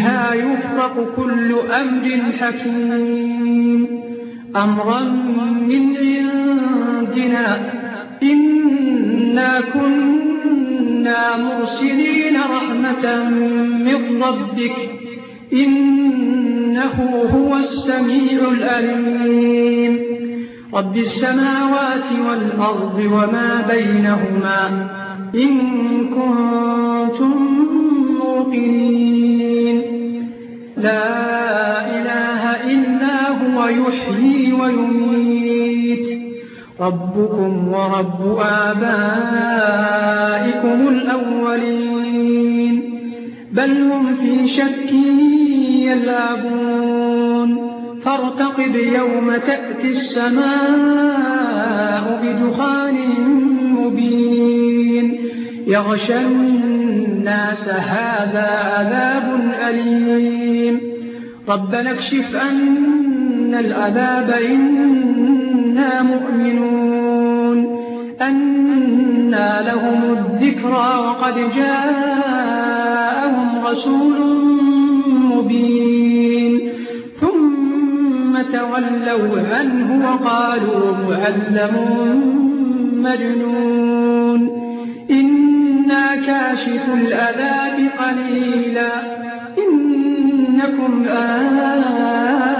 فيها يفرق كل أمر حكيم. أمرا من عندنا إنا كنا مرسلين رحمة من ربك إنه هو السميع الأليم رب السماوات والأرض وما بينهما إن كنتم موقنين. يحيي ويميت. ربكم ورب آبائكم الأولين. بل هم في شك يلعبون. فارتقب يوم تأتي السماء بدخان مبين. يغشى الناس هذا عذاب أليم. ربنا اكشف أن العذاب إنا مؤمنون أنا لهم الذكرى وقد جاءهم رسول مبين ثم تولوا عنه وقالوا معلم مجنون إنا كاشف الأذاب قليلا إنكم آئذون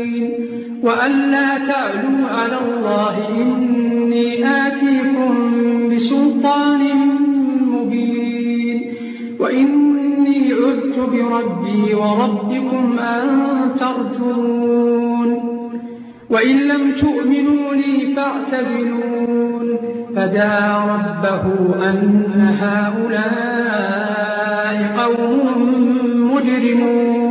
وأن لا تعلوا على الله إني آتيكم بسلطان مبين وإني عدت بربي وربكم أن ترجون وإن لم تؤمنوا لي فاعتزلون فدعا ربه أن هؤلاء قوم مجرمون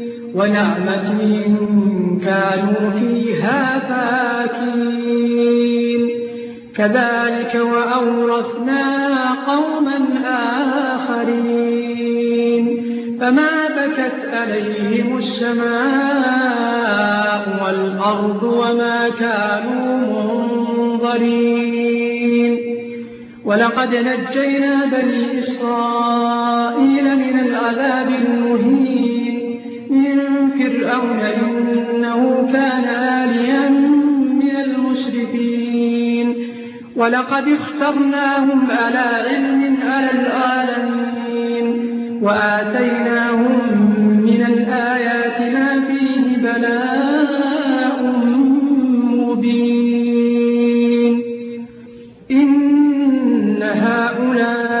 ونعمة كانوا فيها فاكين كذلك وأورثنا قوما آخرين. فما بكت عليهم السماء والأرض وما كانوا منظرين. ولقد نجينا بني إسرائيل فرعون إنه كان آليا من المسرفين ولقد اخترناهم على علم على العالمين. وآتيناهم من الآيات ما فيه بلاء مبين. إن هؤلاء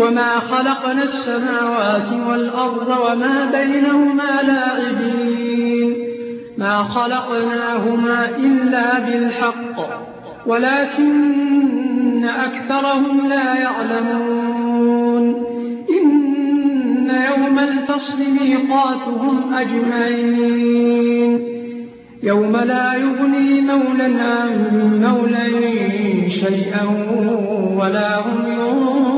وما خلقنا السماوات والأرض وما بينهما لاعبين. ما خلقناهما إلا بالحق ولكن أكثرهم لا يعلمون. إن يوم الفصل ميقاتهم أجمعين. يوم لا يغني مولا عن مولا شيئا ولا هم ينصرون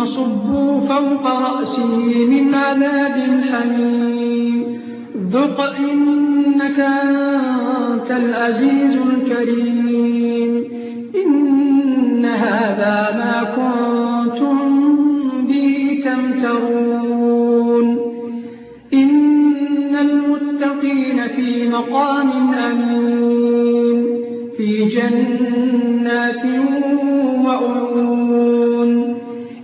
ثم صبوا فوق رأسه من عذاب الحميم ذق إنك أنت العزيز الكريم. إن هذا ما كنتم به تمترون. إن المتقين في مقام أمين. في جنات وعيون